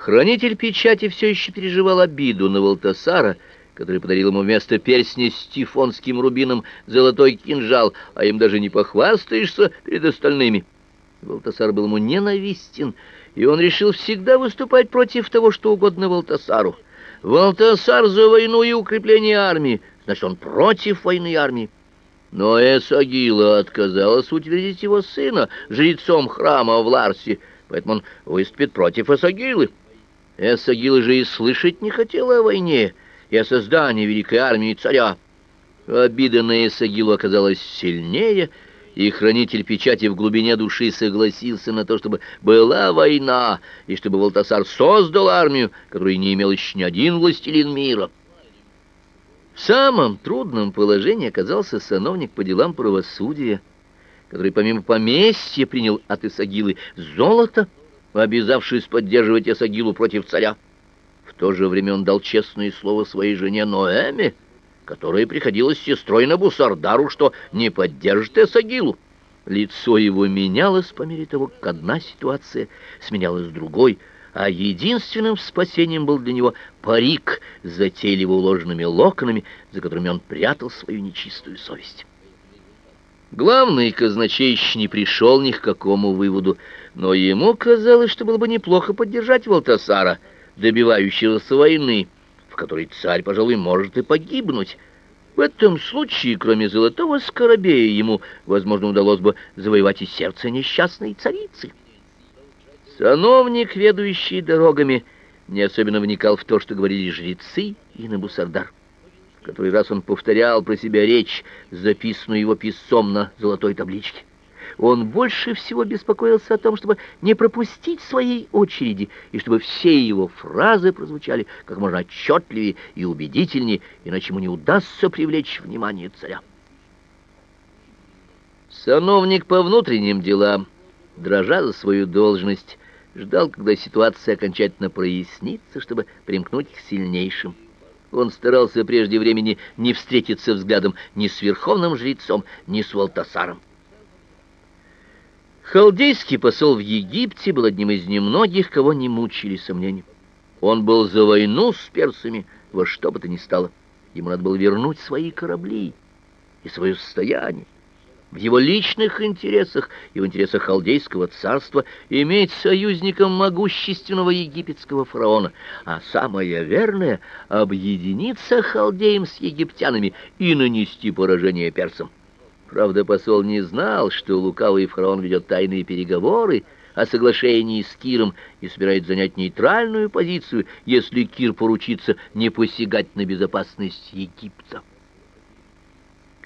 Хранитель печати все еще переживал обиду на Валтасара, который подарил ему вместо перстня с тифонским рубином золотой кинжал, а им даже не похвастаешься перед остальными. Валтасар был ему ненавистен, и он решил всегда выступать против того, что угодно Валтасару. Валтасар за войну и укрепление армии, значит, он против войны и армии. Но Эсагила отказалась утвердить его сына жрецом храма в Ларсе, поэтому он выступит против Эсагилы. Эссагила же и слышать не хотела о войне и о создании великой армии царя. Обида на Эссагилу оказалась сильнее, и хранитель печати в глубине души согласился на то, чтобы была война, и чтобы Валтасар создал армию, которой не имел еще ни один властелин мира. В самом трудном положении оказался сановник по делам правосудия, который помимо поместья принял от Исагилы золото, обязавшись поддерживать Эсагилу против царя. В то же время он дал честное слово своей жене Ноэме, которая приходилась сестрой Набусардару, что не поддержит Эсагилу. Лицо его менялось по мере того, как одна ситуация сменялась другой, а единственным спасением был для него парик затейливо уложенными локонами, за которыми он прятал свою нечистую совесть. Главный казначей еще не пришел ни к какому выводу, но ему казалось, что было бы неплохо поддержать Валтасара, добивающегося войны, в которой царь, пожалуй, может и погибнуть. В этом случае, кроме золотого скоробея, ему, возможно, удалось бы завоевать и сердце несчастной царицы. Сановник, ведущий дорогами, не особенно вникал в то, что говорили жрецы и Набусардар. Который раз он повторял про себя речь, записанную его писцом на золотой табличке. Он больше всего беспокоился о том, чтобы не пропустить своей очереди, и чтобы все его фразы прозвучали как можно отчетливее и убедительнее, иначе ему не удастся привлечь внимание царя. Сановник по внутренним делам, дрожа за свою должность, ждал, когда ситуация окончательно прояснится, чтобы примкнуть к сильнейшим. Он старался прежде времени не встретиться взглядом ни с верховным жрецом, ни с Валтасаром. Халдейский посол в Египте был одним из немногих, кого не мучили сомнения. Он был за войну с персами во что бы то ни стало. Ему надо было вернуть свои корабли и свое состояние в его личных интересах и в интересах халдейского царства иметь союзником могущественного египетского фараона, а самое верное — объединиться халдеем с египтянами и нанести поражение персам. Правда, посол не знал, что лукавый фараон ведет тайные переговоры о соглашении с Киром и собирается занять нейтральную позицию, если Кир поручится не посягать на безопасность Египта.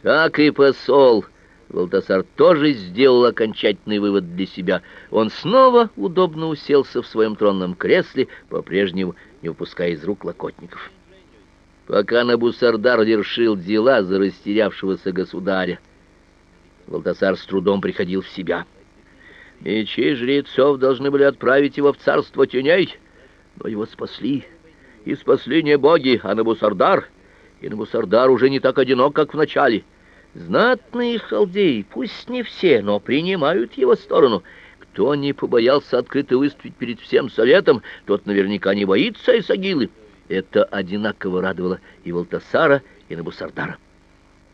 Как и посол... Валтасар тоже сделал окончательный вывод для себя. Он снова удобно уселся в своем тронном кресле, по-прежнему не упуская из рук локотников. Пока Набусардар вершил дела за растерявшегося государя, Валтасар с трудом приходил в себя. Мечи жрецов должны были отправить его в царство теней, но его спасли. И спасли не боги, а Набусардар. И Набусардар уже не так одинок, как в начале. Знатные халдеи, пусть не все, но принимают его сторону. Кто не побоялся открыто выступить перед всем советом, тот наверняка не боится Исагилы. Это одинаково радовало и Валтасара, и Набусардара.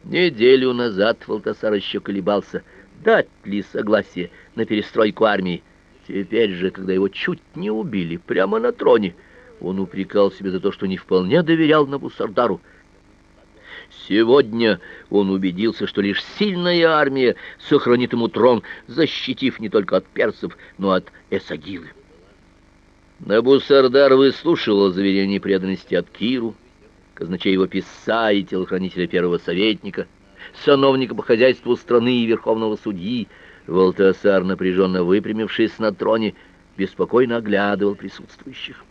Неделю назад Валтасар еще колебался, дать ли согласие на перестройку армии. Теперь же, когда его чуть не убили прямо на троне, он упрекал себя за то, что не вполне доверял Набусардару. Сегодня он убедился, что лишь сильная армия сохранит ему трон, защитив не только от персов, но от Эсагилы. Набусардар выслушивал заверение преданности от Киру, казначей его писа и телохранителя первого советника, сановника по хозяйству страны и верховного судьи. Валтасар, напряженно выпрямившись на троне, беспокойно оглядывал присутствующих.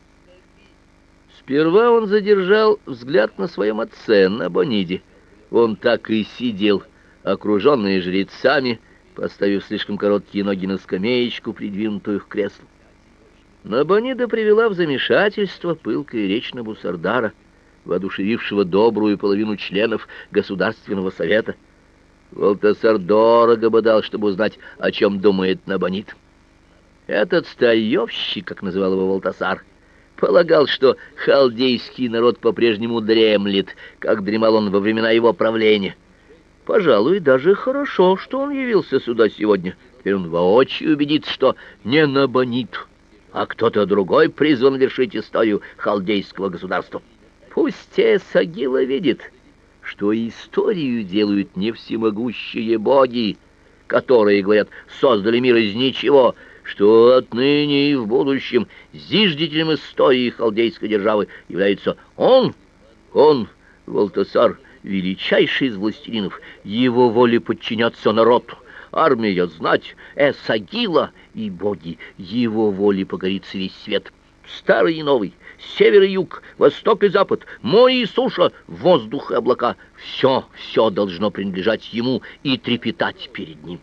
Сперва он задержал взгляд на своем отце, на Бониде. Он так и сидел, окруженный жрецами, поставив слишком короткие ноги на скамеечку, придвинутую к креслу. Набонида привела в замешательство пылкая речь Набусардара, воодушевившего добрую половину членов Государственного совета. Валтасар дорого бы дал, чтобы узнать, о чем думает Набонид. Этот старьевщик, как называл его Валтасар, полагал, что халдейский народ по-прежнему дремлет, как дремал он во времена его правления. Пожалуй, даже хорошо, что он явился сюда сегодня. Теперь он воочию убедится, что не Набонит, а кто-то другой призван вершить историю халдейского государства. Пусть Эсагила видит, что историю делают не всемогущие боги, которые, говорят, создали мир из ничего, что отныне и в будущем зиждителем истории халдейской державы является он, он, Валтасар, величайший из властелинов, его воле подчинятся народу, армия знать, Эсагила и боги, его воле покорится весь свет, старый и новый, север и юг, восток и запад, море и суша, воздух и облака. Все, все должно принадлежать ему и трепетать перед ним.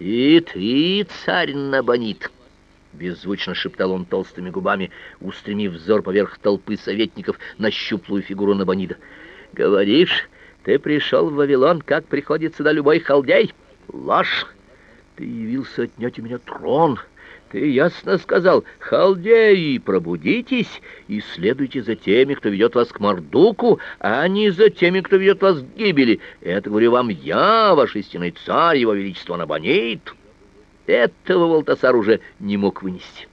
«И ты, царь Набонит!» — беззвучно шептал он толстыми губами, устремив взор поверх толпы советников на щуплую фигуру Набонида. «Говоришь, ты пришел в Вавилон, как приходит сюда любой халдей? Ложь! Ты явился отнять у меня трон!» Ты ясно сказал, халдеи, пробудитесь и следуйте за теми, кто ведет вас к Мордуку, а не за теми, кто ведет вас к гибели. Это говорю вам я, ваш истинный царь, его величество Набонит. Этого Валтасар уже не мог вынести.